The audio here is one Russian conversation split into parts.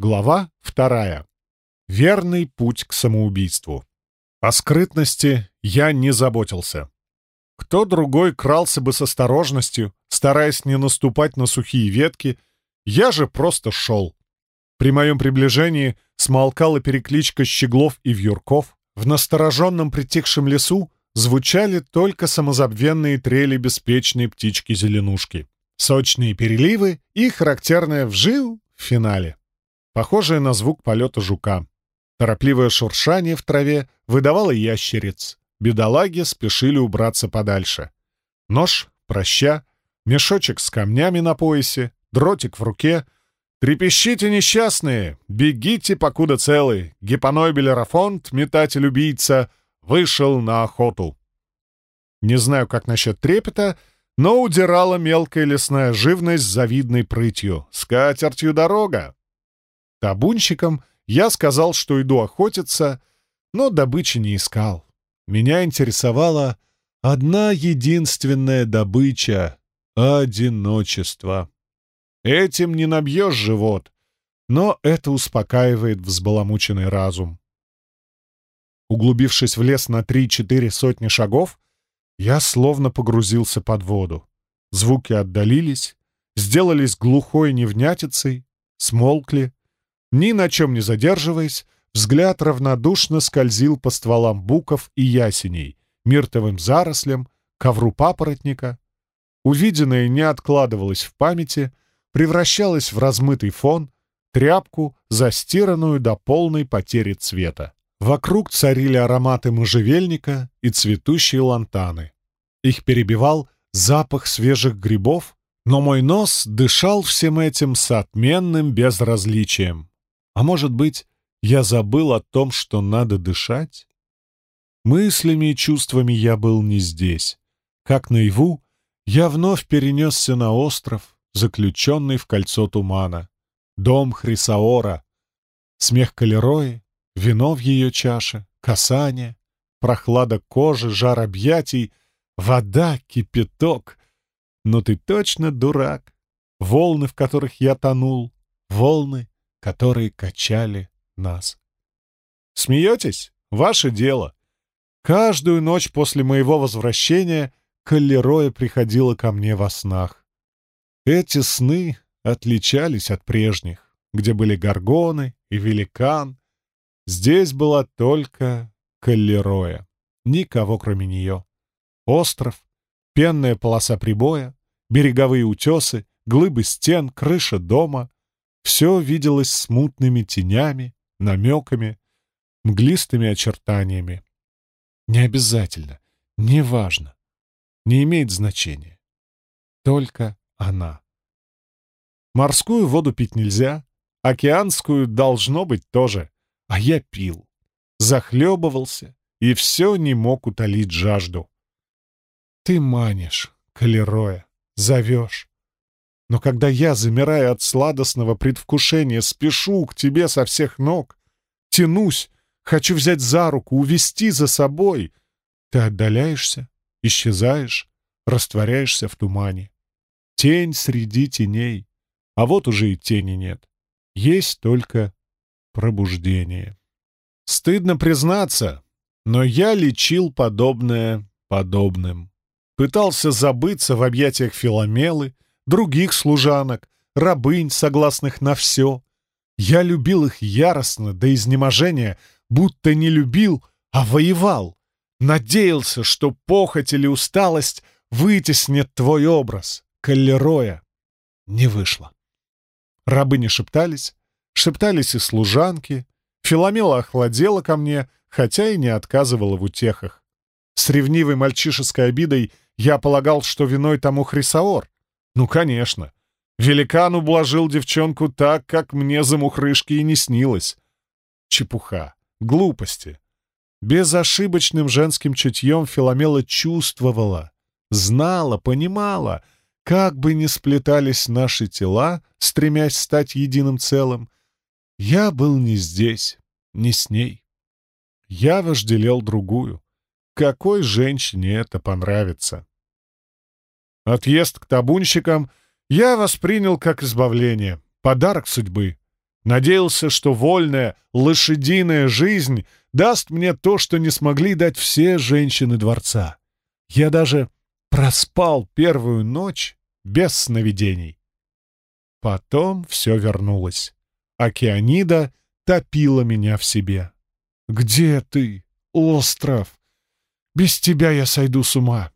Глава вторая. Верный путь к самоубийству. О скрытности я не заботился. Кто другой крался бы с осторожностью, стараясь не наступать на сухие ветки, я же просто шел. При моем приближении смолкала перекличка щеглов и вьюрков. В настороженном притихшем лесу звучали только самозабвенные трели беспечной птички-зеленушки. Сочные переливы и характерное вжил в финале похожее на звук полета жука. Торопливое шуршание в траве выдавало ящериц. Бедолаги спешили убраться подальше. Нож, проща, мешочек с камнями на поясе, дротик в руке. «Трепещите, несчастные! Бегите, покуда целы! Гипоной Белерафонт, метатель-убийца, вышел на охоту!» Не знаю, как насчет трепета, но удирала мелкая лесная живность с завидной прытью. С катертью дорога! Табунщикам я сказал, что иду охотиться, но добычи не искал. Меня интересовала одна единственная добыча — одиночество. Этим не набьешь живот, но это успокаивает взбаламученный разум. Углубившись в лес на три-четыре сотни шагов, я словно погрузился под воду. Звуки отдалились, сделались глухой невнятицей, смолкли, ни на чем не задерживаясь, взгляд равнодушно скользил по стволам буков и ясеней, миртовым зарослям, ковру папоротника. Увиденное не откладывалось в памяти, превращалось в размытый фон, тряпку, застиранную до полной потери цвета. Вокруг царили ароматы можжевельника и цветущие лантаны. Их перебивал запах свежих грибов, но мой нос дышал всем этим с отменным безразличием. А может быть, я забыл о том, что надо дышать? Мыслями и чувствами я был не здесь. Как наяву, я вновь перенесся на остров, заключенный в кольцо тумана. Дом Хрисаора. Смех Калерои, вино в ее чаше, касание, прохлада кожи, жар объятий, вода, кипяток. Но ты точно дурак. Волны, в которых я тонул, волны, которые качали нас. Смеетесь? Ваше дело. Каждую ночь после моего возвращения Каллероя приходила ко мне во снах. Эти сны отличались от прежних, где были горгоны и великан. Здесь была только Каллероя. Никого, кроме нее. Остров, пенная полоса прибоя, береговые утесы, глыбы стен, крыша дома, все виделось смутными тенями, намеками, мглистыми очертаниями. Не обязательно, не важно, не имеет значения. Только она. Морскую воду пить нельзя, океанскую должно быть тоже, а я пил, захлебывался и все не мог утолить жажду. Ты манишь, Калероя, зовешь. Но когда я, замирая от сладостного предвкушения, спешу к тебе со всех ног, тянусь, хочу взять за руку, увести за собой, ты отдаляешься, исчезаешь, растворяешься в тумане. Тень среди теней, а вот уже и тени нет. Есть только пробуждение. Стыдно признаться, но я лечил подобное подобным. Пытался забыться в объятиях Филомелы, других служанок, рабынь, согласных на все. Я любил их яростно, до изнеможения, будто не любил, а воевал. Надеялся, что похоть или усталость вытеснят твой образ, Каллероя. Не вышло. Рабыни шептались, шептались и служанки. Филомела охладела ко мне, хотя и не отказывала в утехах. С ревнивой мальчишеской обидой я полагал, что виной тому Хрисаор, ну, конечно. Великан ублажил девчонку так, как мне за мухрышки и не снилось. Чепуха. Глупости. Безошибочным женским чутьем Филомела чувствовала, знала, понимала, как бы ни сплетались наши тела, стремясь стать единым целым, я был не здесь, не с ней. Я вожделел другую. Какой женщине это понравится? Отъезд к табунщикам я воспринял как избавление, подарок судьбы. Надеялся, что вольная лошадиная жизнь даст мне то, что не смогли дать все женщины дворца. Я даже проспал первую ночь без сновидений. Потом все вернулось. Океанида топила меня в себе. «Где ты, остров? Без тебя я сойду с ума.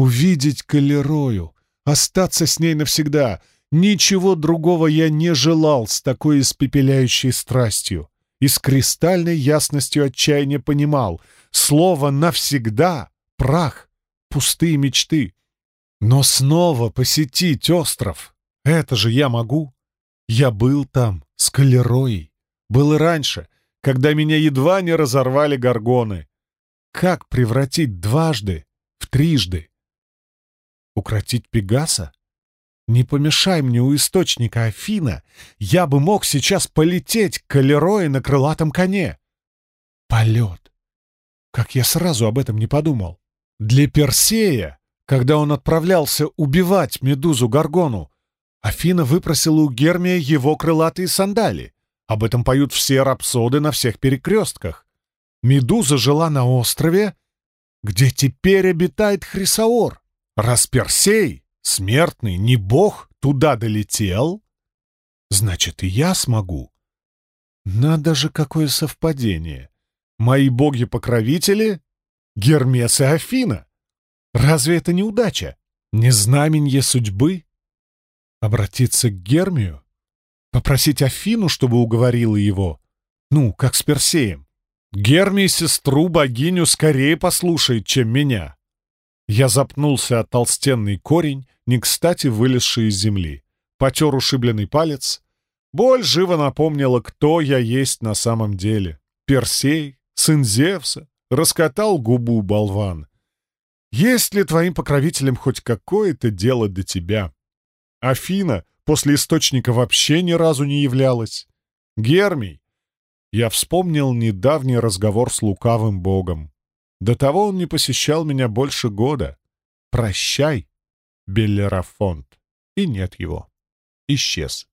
Увидеть Калерою, остаться с ней навсегда — Ничего другого я не желал с такой испепеляющей страстью и с кристальной ясностью отчаяния понимал — слово «навсегда» — прах, пустые мечты. Но снова посетить остров — это же я могу. Я был там, с Калероей. Был и раньше, когда меня едва не разорвали горгоны. Как превратить дважды в трижды? Укротить Пегаса? Не помешай мне у источника Афина, я бы мог сейчас полететь к Калерое на крылатом коне. Полет. Как я сразу об этом не подумал. Для Персея, когда он отправлялся убивать Медузу Гаргону, Афина выпросила у Гермия его крылатые сандали. Об этом поют все рапсоды на всех перекрестках. Медуза жила на острове, где теперь обитает Хрисаор. Раз Персей Смертный, не бог, туда долетел? Значит, и я смогу. Надо же, какое совпадение. Мои боги-покровители — Гермес и Афина. Разве это не удача? Не знаменье судьбы? Обратиться к Гермию? Попросить Афину, чтобы уговорила его? Ну, как с Персеем. Гермий сестру-богиню скорее послушает, чем меня. Я запнулся о толстенный корень, не кстати вылезший из земли. Потер ушибленный палец. Боль живо напомнила, кто я есть на самом деле. Персей, сын Зевса, раскатал губу болван. Есть ли твоим покровителям хоть какое-то дело до тебя? Афина после источника вообще ни разу не являлась. Гермий. Я вспомнил недавний разговор с лукавым богом. До того он не посещал меня больше года. Прощай, Беллерафонт. И нет его. Исчез.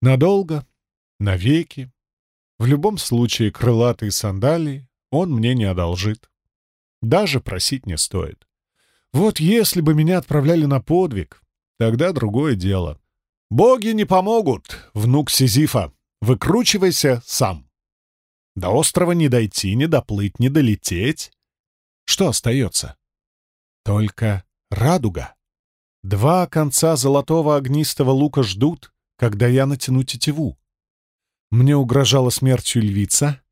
Надолго, навеки. В любом случае, крылатые сандалии он мне не одолжит. Даже просить не стоит. Вот если бы меня отправляли на подвиг, тогда другое дело. Боги не помогут, внук Сизифа. Выкручивайся сам. До острова не дойти, не доплыть, не долететь. Что остается? Только радуга. Два конца золотого огнистого лука ждут, когда я натяну тетиву. Мне угрожала смертью львица.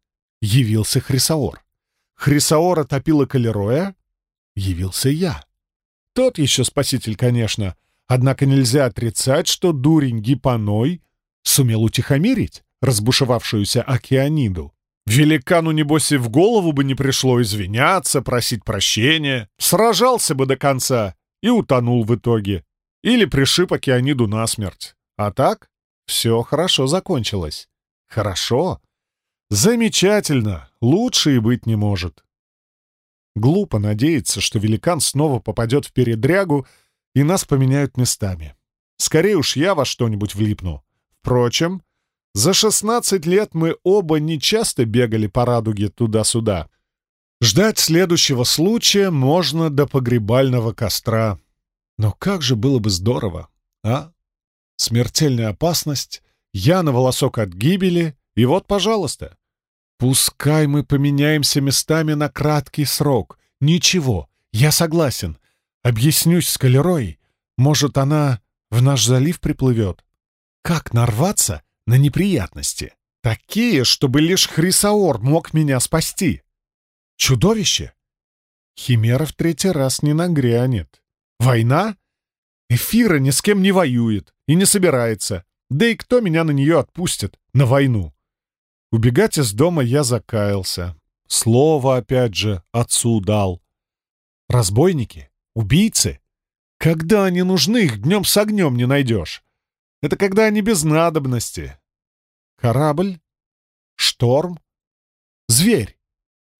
Явился Хрисаор. Хрисаора топила Калероя. Явился я. Тот еще спаситель, конечно. Однако нельзя отрицать, что дурень Гипоной сумел утихомирить разбушевавшуюся Океаниду. Великану, небось, и в голову бы не пришло извиняться, просить прощения. Сражался бы до конца и утонул в итоге. Или пришиб океаниду насмерть. А так все хорошо закончилось. Хорошо? Замечательно. Лучше и быть не может. Глупо надеяться, что великан снова попадет в передрягу и нас поменяют местами. Скорее уж я во что-нибудь влипну. Впрочем, за 16 лет мы оба не часто бегали по радуге туда-сюда. Ждать следующего случая можно до погребального костра. Но как же было бы здорово, а? Смертельная опасность, я на волосок от гибели, и вот, пожалуйста. Пускай мы поменяемся местами на краткий срок. Ничего, я согласен. Объяснюсь с Калерой. Может, она в наш залив приплывет. Как нарваться на неприятности. Такие, чтобы лишь Хрисаор мог меня спасти. Чудовище? Химера в третий раз не нагрянет. Война? Эфира ни с кем не воюет и не собирается. Да и кто меня на нее отпустит? На войну. Убегать из дома я закаялся. Слово, опять же, отцу дал. Разбойники? Убийцы? Когда они нужны, их днем с огнем не найдешь. Это когда они без надобности. Корабль? Шторм? Зверь?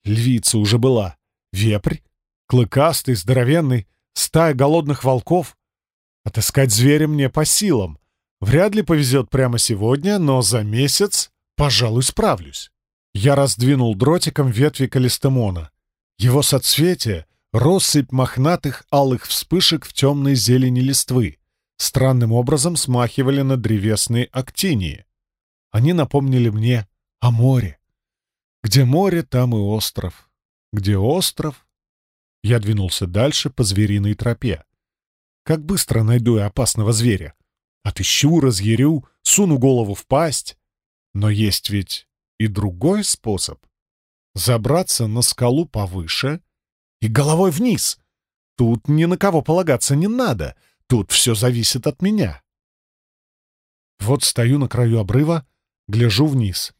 Львица уже была. Вепрь? Клыкастый, здоровенный, стая голодных волков? Отыскать зверя мне по силам. Вряд ли повезет прямо сегодня, но за месяц, пожалуй, справлюсь. Я раздвинул дротиком ветви калистемона. Его соцветие — россыпь мохнатых алых вспышек в темной зелени листвы. Странным образом смахивали на древесные актинии. Они напомнили мне о море. Где море, там и остров. Где остров? Я двинулся дальше по звериной тропе. Как быстро найду я опасного зверя? Отыщу, разъярю, суну голову в пасть. Но есть ведь и другой способ. Забраться на скалу повыше и головой вниз. Тут ни на кого полагаться не надо. Тут все зависит от меня. Вот стою на краю обрыва, гляжу вниз.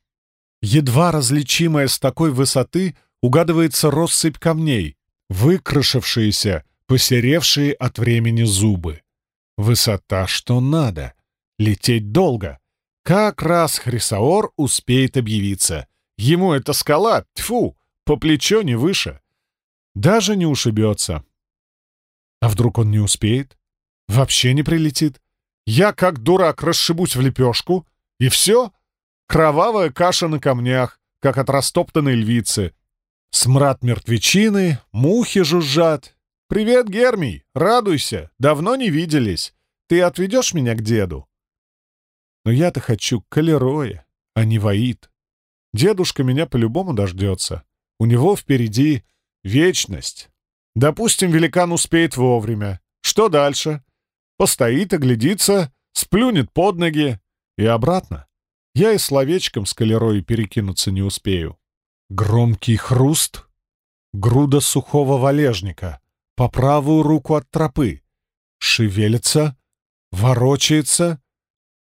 Едва различимая с такой высоты угадывается россыпь камней, выкрашившиеся, посеревшие от времени зубы. Высота что надо. Лететь долго. Как раз Хрисаор успеет объявиться. Ему эта скала, тьфу, по плечо не выше. Даже не ушибется. А вдруг он не успеет? Вообще не прилетит? Я, как дурак, расшибусь в лепешку, и все? Кровавая каша на камнях, как от растоптанной львицы. Смрад мертвечины, мухи жужжат. «Привет, Гермий! Радуйся! Давно не виделись. Ты отведешь меня к деду?» Но я-то хочу к а не Ваид. Дедушка меня по-любому дождется. У него впереди вечность. Допустим, великан успеет вовремя. Что дальше? Постоит, оглядится, сплюнет под ноги и обратно. Я и словечком с Калерой перекинуться не успею. Громкий хруст, груда сухого валежника по правую руку от тропы. Шевелится, ворочается.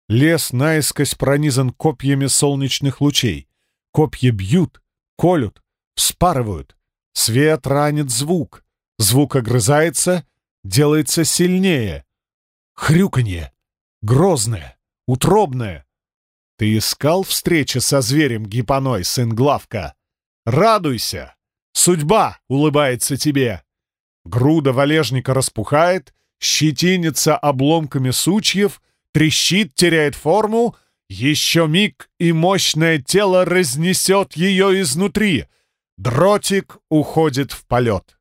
Лес наискось пронизан копьями солнечных лучей. Копья бьют, колют, вспарывают. Свет ранит звук. Звук огрызается, делается сильнее. Хрюканье. Грозное, утробное. Ты искал встречи со зверем Гипоной, сын Главка? Радуйся! Судьба улыбается тебе! Груда валежника распухает, щетинится обломками сучьев, трещит, теряет форму. Еще миг, и мощное тело разнесет ее изнутри. Дротик уходит в полет.